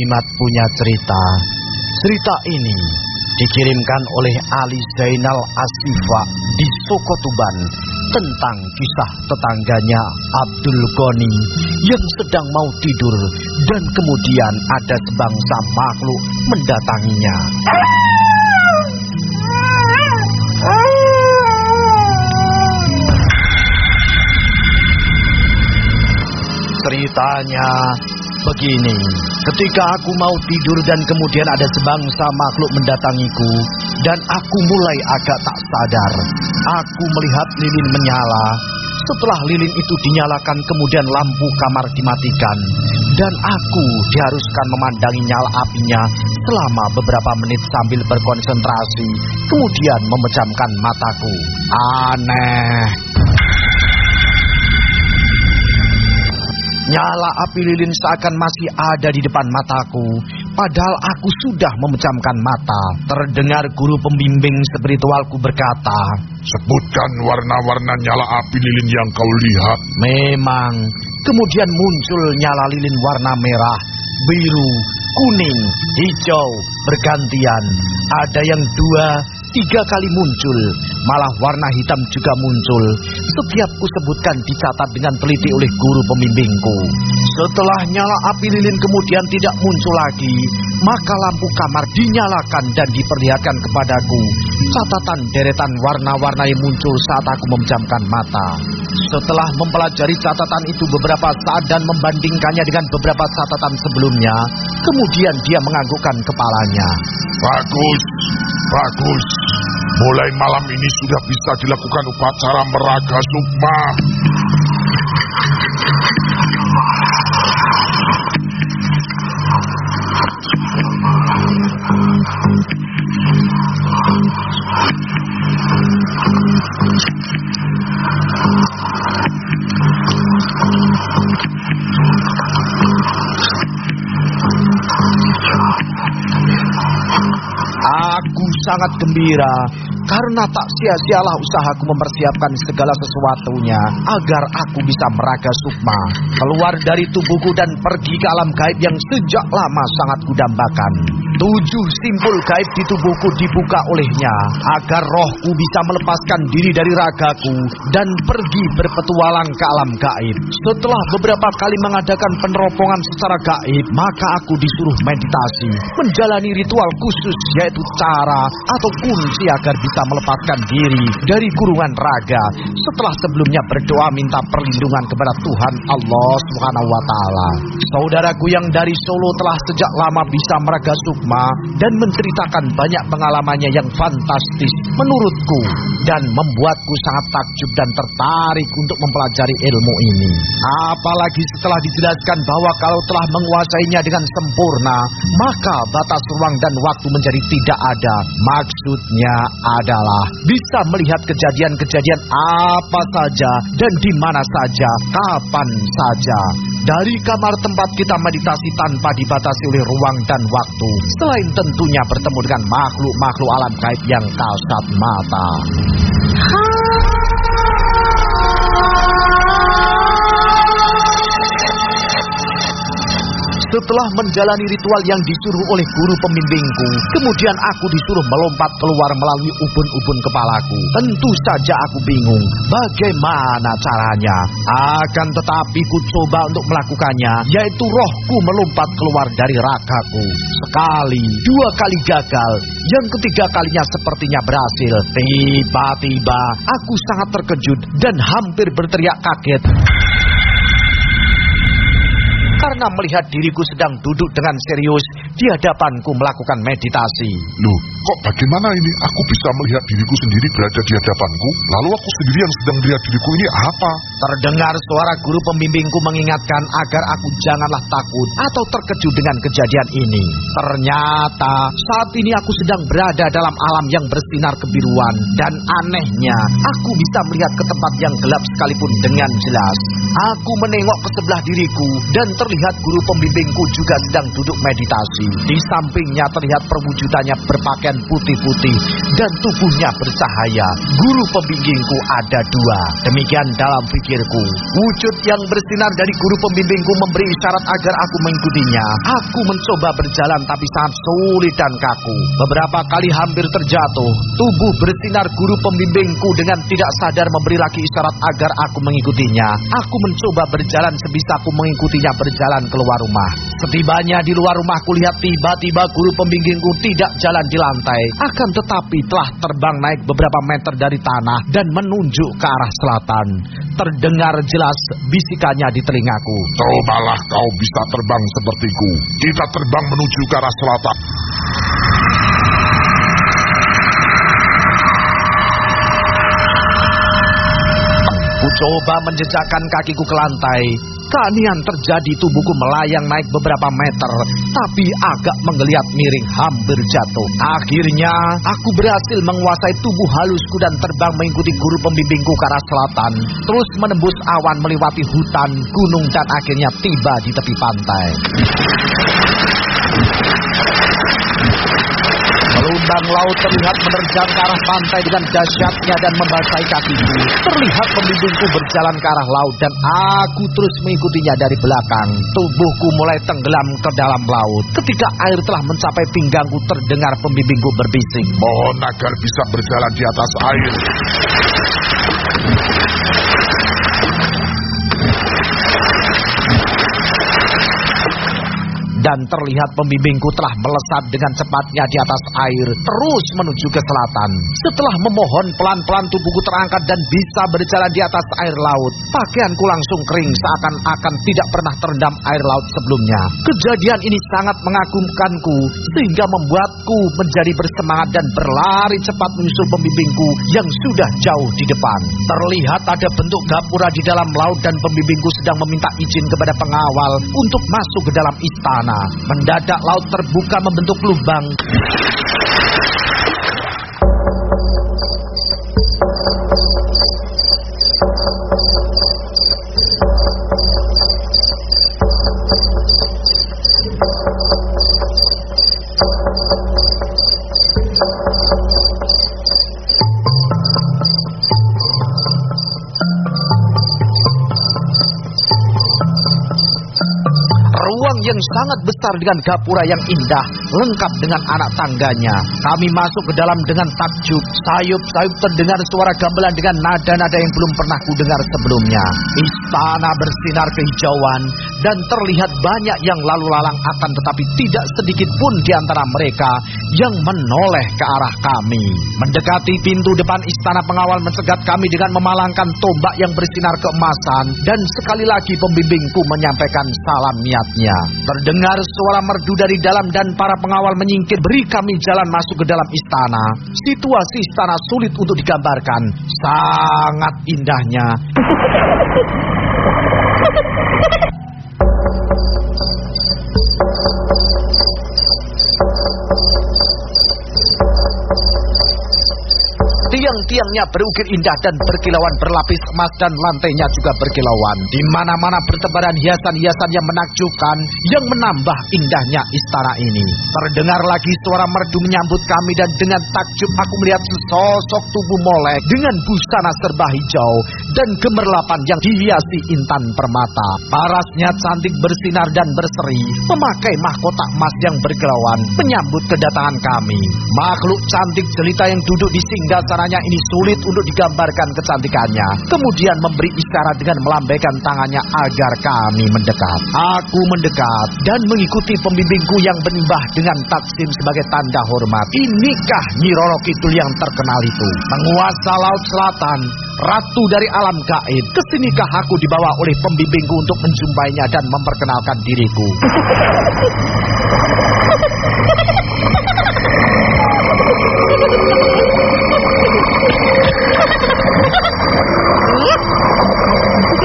Jimat punya cerita. Cerita ini dikirimkan oleh Ali Zainal Asifa di Sokotuban tentang kisah tetangganya Abdul Goni yang sedang mau tidur dan kemudian ada sebangsa makhluk mendatanginya. Ceritanya begini, ketika aku mau tidur dan kemudian ada sebangsa makhluk mendatangiku dan aku mulai agak tak sadar. Aku melihat lilin menyala. Setelah lilin itu dinyalakan kemudian lampu kamar dimatikan dan aku diharuskan memandangi nyala apinya selama beberapa menit sambil berkonsentrasi kemudian memejamkan mataku. Aneh. Nyala api lilin seakan masih ada di depan mataku. Padahal aku sudah memejamkan mata. Terdengar guru pembimbing spiritualku berkata, Sebutkan warna-warna nyala api lilin yang kau lihat. Memang. Kemudian muncul nyala lilin warna merah, biru, kuning, hijau, bergantian. Ada yang dua, tiga kali muncul. Malah warna hitam juga muncul. Setiap kusebutkan dicatat dengan teliti oleh guru pembimbingku. Setelah nyala api lilin kemudian tidak muncul lagi, maka lampu kamar dinyalakan dan diperlihatkan kepadaku. Catatan deretan warna-warna yang muncul saat aku memejamkan mata. Setelah mempelajari catatan itu beberapa saat dan membandingkannya dengan beberapa catatan sebelumnya, kemudian dia menganggukkan kepalanya. Bagus, bagus. Mulai malam ini sudah bisa dilakukan upacara meraga sukma. Sangat gembira karena tak sia-sialah usahaku mempersiapkan segala sesuatunya agar aku bisa meraga sukma, keluar dari tubuhku dan pergi ke alam gaib yang sejak lama sangat kudambakan. Tujuh simpul gaib di tubuhku dibuka olehnya agar rohku bisa melepaskan diri dari ragaku dan pergi berpetualang ke alam gaib. Setelah beberapa kali mengadakan peneropongan secara gaib, maka aku disuruh meditasi, menjalani ritual khusus yaitu cara atau kunci agar bisa melepaskan diri dari kurungan raga setelah sebelumnya berdoa minta perlindungan kepada Tuhan Allah Subhanahu wa taala. Saudaraku yang dari Solo telah sejak lama bisa meraga sukma dan menceritakan banyak pengalamannya yang fantastis menurutku dan membuatku sangat takjub dan tertarik untuk mempelajari ilmu ini. Apalagi setelah dijelaskan bahwa kalau telah menguasainya dengan sempurna, maka batas ruang dan waktu menjadi tidak ada. Maksudnya adalah bisa melihat kejadian-kejadian apa saja dan di mana saja, kapan saja. Dari kamar tempat kita meditasi tanpa dibatasi oleh ruang dan waktu. Selain tentunya bertemu dengan makhluk-makhluk alam gaib yang kasat mata. Setelah menjalani ritual yang disuruh oleh guru pembimbingku, kemudian aku disuruh melompat keluar melalui ubun-ubun kepalaku. Tentu saja aku bingung bagaimana caranya. Akan tetapi ku coba untuk melakukannya, yaitu rohku melompat keluar dari ragaku. Sekali, dua kali gagal, yang ketiga kalinya sepertinya berhasil. Tiba-tiba aku sangat terkejut dan hampir berteriak kaget karena melihat diriku sedang duduk dengan serius di hadapanku melakukan meditasi. Loh, kok bagaimana ini? Aku bisa melihat diriku sendiri berada di hadapanku, lalu aku sendiri yang sedang melihat diriku ini apa? Terdengar suara guru pembimbingku mengingatkan agar aku janganlah takut atau terkejut dengan kejadian ini. Ternyata saat ini aku sedang berada dalam alam yang bersinar kebiruan dan anehnya aku bisa melihat ke tempat yang gelap sekalipun dengan jelas. Aku menengok ke sebelah diriku dan terlihat guru pembimbingku juga sedang duduk meditasi. Di sampingnya terlihat perwujudannya berpakaian putih-putih dan tubuhnya bercahaya. Guru pembimbingku ada dua. Demikian dalam pikirku. Wujud yang bersinar dari guru pembimbingku memberi isyarat agar aku mengikutinya. Aku mencoba berjalan tapi sangat sulit dan kaku. Beberapa kali hampir terjatuh. Tubuh bersinar guru pembimbingku dengan tidak sadar memberi lagi isyarat agar aku mengikutinya. Aku mencoba berjalan sebisaku mengikutinya berjalan keluar rumah. Setibanya di luar rumah kulihat tiba-tiba guru pembimbingku tidak jalan di lantai. Akan tetapi telah terbang naik beberapa meter dari tanah dan menunjuk ke arah selatan. Terdengar jelas bisikannya di telingaku. Cobalah kau bisa terbang sepertiku. Kita terbang menuju ke arah selatan. Ku coba menjejakkan kakiku ke lantai. Keanian terjadi tubuhku melayang naik beberapa meter, tapi agak menggeliat miring hampir jatuh. Akhirnya, aku berhasil menguasai tubuh halusku dan terbang mengikuti guru pembimbingku ke arah selatan. Terus menembus awan melewati hutan, gunung dan akhirnya tiba di tepi pantai. Melundang laut terlihat menerjang ke arah pantai dengan dahsyatnya dan membasahi kakiku. Terlihat pembimbingku berjalan ke arah laut dan aku terus mengikutinya dari belakang. Tubuhku mulai tenggelam ke dalam laut. Ketika air telah mencapai pinggangku terdengar pembimbingku berbisik. Mohon agar bisa berjalan di atas air. Dan terlihat pembimbingku telah melesat dengan cepatnya di atas air terus menuju ke selatan. Setelah memohon pelan-pelan tubuhku terangkat dan bisa berjalan di atas air laut, pakaianku langsung kering seakan-akan tidak pernah terendam air laut sebelumnya. Kejadian ini sangat mengagumkanku sehingga membuatku menjadi bersemangat dan berlari cepat menyusul pembimbingku yang sudah jauh di depan. Terlihat ada bentuk gapura di dalam laut dan pembimbingku sedang meminta izin kepada pengawal untuk masuk ke dalam istana. Mendadak laut terbuka membentuk lubang. Yang sangat besar dengan gapura yang indah, lengkap dengan anak tangganya. Kami masuk ke dalam dengan takjub. Sayup-sayup terdengar suara gamelan dengan nada-nada yang belum pernah kudengar sebelumnya. Istana bersinar kehijauan dan terlihat banyak yang lalu lalang akan tetapi tidak sedikit pun di antara mereka yang menoleh ke arah kami. Mendekati pintu depan istana pengawal mencegat kami dengan memalangkan tombak yang bersinar keemasan dan sekali lagi pembimbingku menyampaikan salam niatnya. Terdengar suara merdu dari dalam dan para pengawal menyingkir beri kami jalan masuk ke dalam istana. Situasi istana sulit untuk digambarkan. Sangat indahnya. Tiang-tiangnya berukir indah dan berkilauan berlapis emas dan lantainya juga berkilauan. Di mana-mana bertebaran hiasan-hiasan yang menakjubkan yang menambah indahnya istana ini. Terdengar lagi suara merdu menyambut kami dan dengan takjub aku melihat sesosok tubuh molek dengan busana serba hijau dan gemerlapan yang dihiasi intan permata. Parasnya cantik bersinar dan berseri, memakai mahkota emas yang berkilauan menyambut kedatangan kami. Makhluk cantik jelita yang duduk di singgah sananya ini sulit untuk digambarkan kecantikannya. Kemudian memberi isyarat dengan melambaikan tangannya agar kami mendekat. Aku mendekat dan mengikuti pembimbingku yang benimbah dengan taksim sebagai tanda hormat. Inikah Nyi Roro Kidul yang terkenal itu? Menguasa laut selatan, ratu dari alam gaib. Ke sinikah aku dibawa oleh pembimbingku untuk menjumpainya dan memperkenalkan diriku?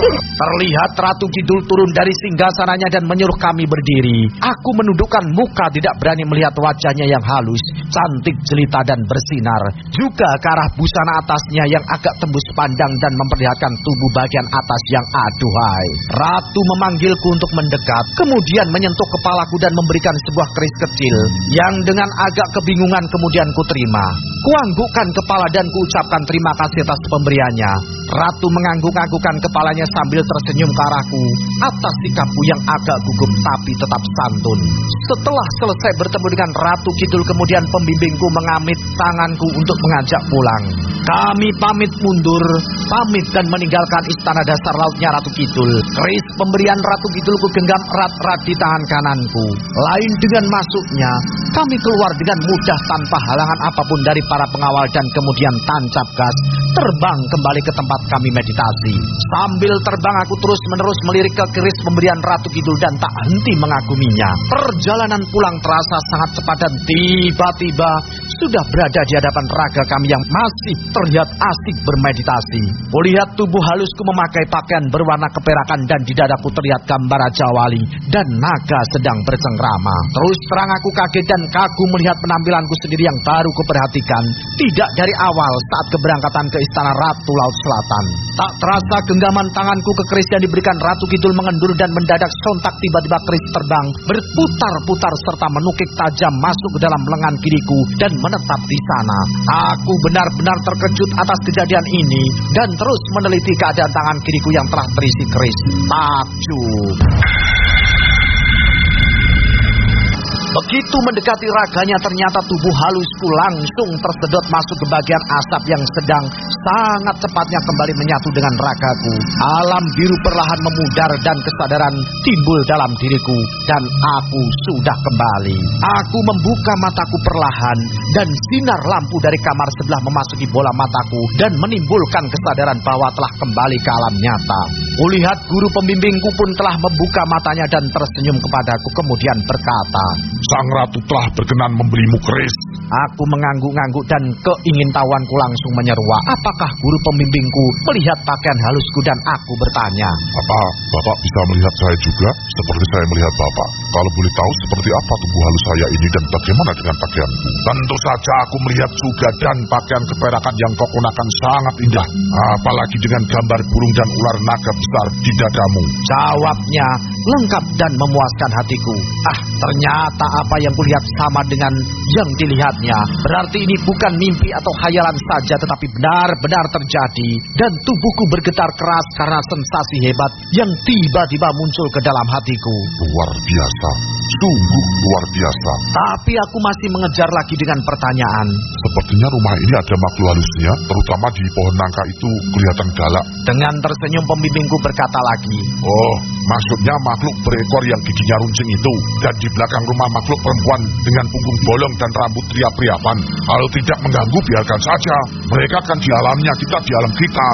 Terlihat Ratu Kidul turun dari singgasananya dan menyuruh kami berdiri. Aku menundukkan muka tidak berani melihat wajahnya yang halus, cantik jelita dan bersinar. Juga ke arah busana atasnya yang agak tembus pandang dan memperlihatkan tubuh bagian atas yang aduhai. Ratu memanggilku untuk mendekat, kemudian menyentuh kepalaku dan memberikan sebuah keris kecil yang dengan agak kebingungan kemudian kuterima. Kuanggukkan kepala dan kuucapkan terima kasih atas pemberiannya. Ratu mengangguk-anggukkan kepalanya sambil tersenyum ke arahku atas sikapku yang agak gugup tapi tetap santun. Setelah selesai bertemu dengan Ratu Kidul kemudian pembimbingku mengamit tanganku untuk mengajak pulang. Kami pamit mundur, pamit dan meninggalkan istana dasar lautnya Ratu Kidul. Keris pemberian Ratu Kidul ku genggam erat-erat di tangan kananku. Lain dengan masuknya, kami keluar dengan mudah tanpa halangan apa pun dari para pengawal dan kemudian tancap gas terbang kembali ke tempat kami meditasi. Sambil terbang aku terus-menerus melirik ke keris pemberian Ratu Kidul dan tak henti mengaguminya. Perjalanan pulang terasa sangat cepat dan tiba-tiba sudah berada di hadapan raga kami yang masih terlihat asik bermeditasi. Kulihat tubuh halusku memakai pakaian berwarna keperakan dan di dadaku terlihat gambar Raja Wali dan naga sedang bercengkrama. Terus terang aku kaget dan kagum melihat penampilanku sendiri yang baru kuperhatikan. Tidak dari awal saat keberangkatan ke istana Ratu Laut Selatan. Tak terasa genggaman tanganku ke keris yang diberikan Ratu Kidul mengendur dan mendadak sontak tiba-tiba keris terbang berputar-putar serta menukik tajam masuk ke dalam lengan kiriku dan menetap di sana. Aku benar-benar terkejut atas kejadian ini dan terus meneliti keadaan tangan kiriku yang telah terisi keris. Takjub. Begitu mendekati raganya ternyata tubuh halusku langsung tersedot masuk ke bagian asap yang sedang sangat cepatnya kembali menyatu dengan ragaku. Alam biru perlahan memudar dan kesadaran timbul dalam diriku dan aku sudah kembali. Aku membuka mataku perlahan dan sinar lampu dari kamar sebelah memasuki bola mataku dan menimbulkan kesadaran bahwa telah kembali ke alam nyata. Kulihat guru pembimbingku pun telah membuka matanya dan tersenyum kepadaku kemudian berkata, Sang ratu telah berkenan membelimu keris. Aku mengangguk-angguk dan keingintahuanku langsung menyeruak. Apakah guru pembimbingku melihat pakaian halusku dan aku bertanya. Apa Bapak bisa melihat saya juga seperti saya melihat Bapak? Kalau boleh tahu seperti apa tubuh halus saya ini dan bagaimana dengan pakaianku? Tentu saja aku melihat juga dan pakaian keperakan yang kau gunakan sangat indah. Apalagi dengan gambar burung dan ular naga besar di dadamu. Jawabnya lengkap dan memuaskan hatiku. Ah, ternyata apa yang kulihat sama dengan yang Berarti ini bukan mimpi atau khayalan saja tetapi benar-benar terjadi. Dan tubuhku bergetar keras karena sensasi hebat yang tiba-tiba muncul ke dalam hatiku. Luar biasa. Sungguh luar biasa. Tapi aku masih mengejar lagi dengan pertanyaan. Sepertinya rumah ini ada makhluk halusnya, terutama di pohon nangka itu kelihatan galak. Dengan tersenyum pembimbingku berkata lagi. Oh, maksudnya makhluk berekor yang giginya runcing itu. Dan di belakang rumah makhluk perempuan dengan punggung bolong dan rambut riap-riapan. Kalau tidak mengganggu, biarkan saja. Mereka kan di alamnya, kita di alam kita.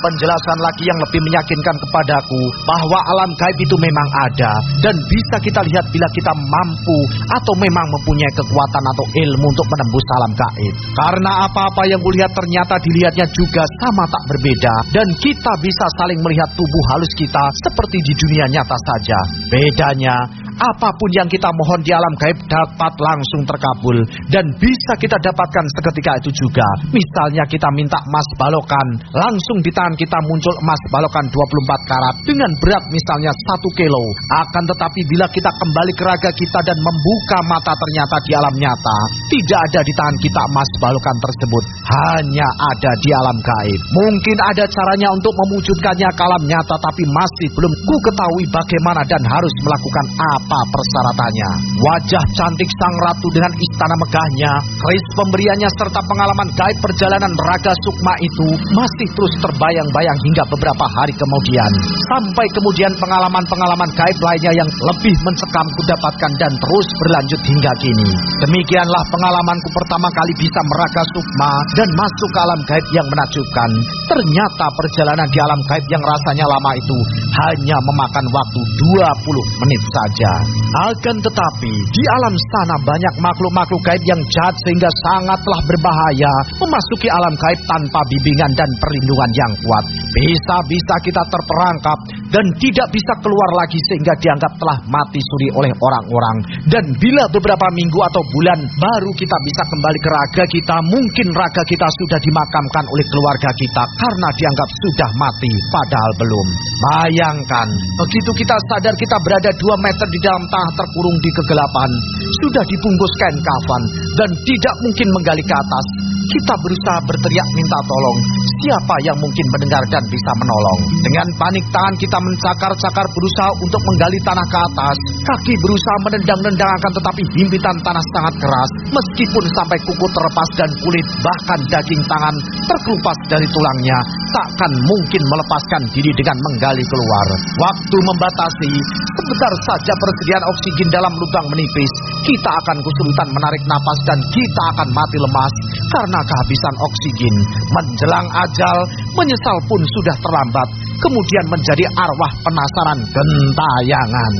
Penjelasan lagi yang lebih meyakinkan kepadaku bahwa alam gaib itu memang ada dan bisa kita lihat bila kita mampu atau memang mempunyai kekuatan atau ilmu untuk menembus alam gaib. Karena apa-apa yang kulihat ternyata dilihatnya juga sama tak berbeda dan kita bisa saling melihat tubuh halus kita seperti di dunia nyata saja. Bedanya apa pun yang kita mohon di alam gaib dapat langsung terkabul dan bisa kita dapatkan seketika itu juga. Misalnya kita minta emas balokan, langsung di tangan kita muncul emas balokan 24 karat dengan berat misalnya 1 kilo. Akan tetapi bila kita kembali ke raga kita dan membuka mata ternyata di alam nyata, tidak ada di tangan kita emas balokan tersebut, hanya ada di alam gaib. Mungkin ada caranya untuk mewujudkannya ke alam nyata tapi masih belum ku ketahui bagaimana dan harus melakukan apa apa persyaratannya. Wajah cantik sang ratu dengan istana megahnya, keris pemberiannya serta pengalaman gaib perjalanan Raga Sukma itu masih terus terbayang-bayang hingga beberapa hari kemudian. Sampai kemudian pengalaman-pengalaman gaib lainnya yang lebih mencekam kudapatkan dan terus berlanjut hingga kini. Demikianlah pengalamanku pertama kali bisa meraga Sukma dan masuk ke alam gaib yang menakjubkan. Ternyata perjalanan di alam gaib yang rasanya lama itu hanya memakan waktu 20 menit saja. Akan tetapi, di alam sana banyak makhluk-makhluk gaib yang jahat sehingga sangatlah berbahaya memasuki alam gaib tanpa bimbingan dan perlindungan yang kuat. Bisa-bisa kita terperangkap dan tidak bisa keluar lagi sehingga dianggap telah mati suri oleh orang-orang. Dan bila beberapa minggu atau bulan baru kita bisa kembali ke raga kita, mungkin raga kita sudah dimakamkan oleh keluarga kita karena dianggap sudah mati padahal belum. Bayangkan, begitu kita sadar kita berada dua meter di dalam tanah terkurung di kegelapan, sudah dibungkus kain kafan dan tidak mungkin menggali ke atas, kita berusaha berteriak minta tolong. Siapa yang mungkin mendengar dan bisa menolong? Dengan panik tangan kita mencakar-cakar berusaha untuk menggali tanah ke atas. Kaki berusaha menendang-nendang akan tetapi himpitan tanah sangat keras. Meskipun sampai kuku terlepas dan kulit bahkan daging tangan terkelupas dari tulangnya. Takkan mungkin melepaskan diri dengan menggali keluar. Waktu membatasi. Sebentar saja persediaan oksigen dalam lubang menipis. Kita akan kesulitan menarik napas dan kita akan mati lemas. Karena karena kehabisan oksigen. Menjelang ajal, menyesal pun sudah terlambat. Kemudian menjadi arwah penasaran gentayangan.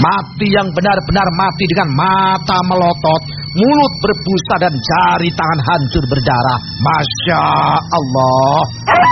Mati yang benar-benar mati dengan mata melotot, mulut berbusa dan jari tangan hancur berdarah. Masya Allah.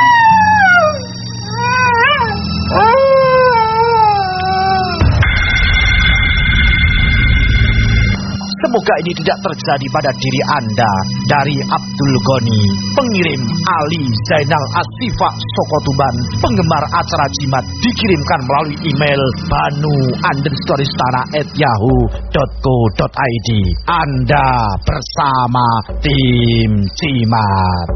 Semoga ini tidak terjadi pada diri Anda. Dari Abdul Goni, pengirim Ali Zainal Asifa Sokotuban, penggemar acara jimat, dikirimkan melalui email banu underscore istana at yahoo.co.id. Anda bersama tim Cimat.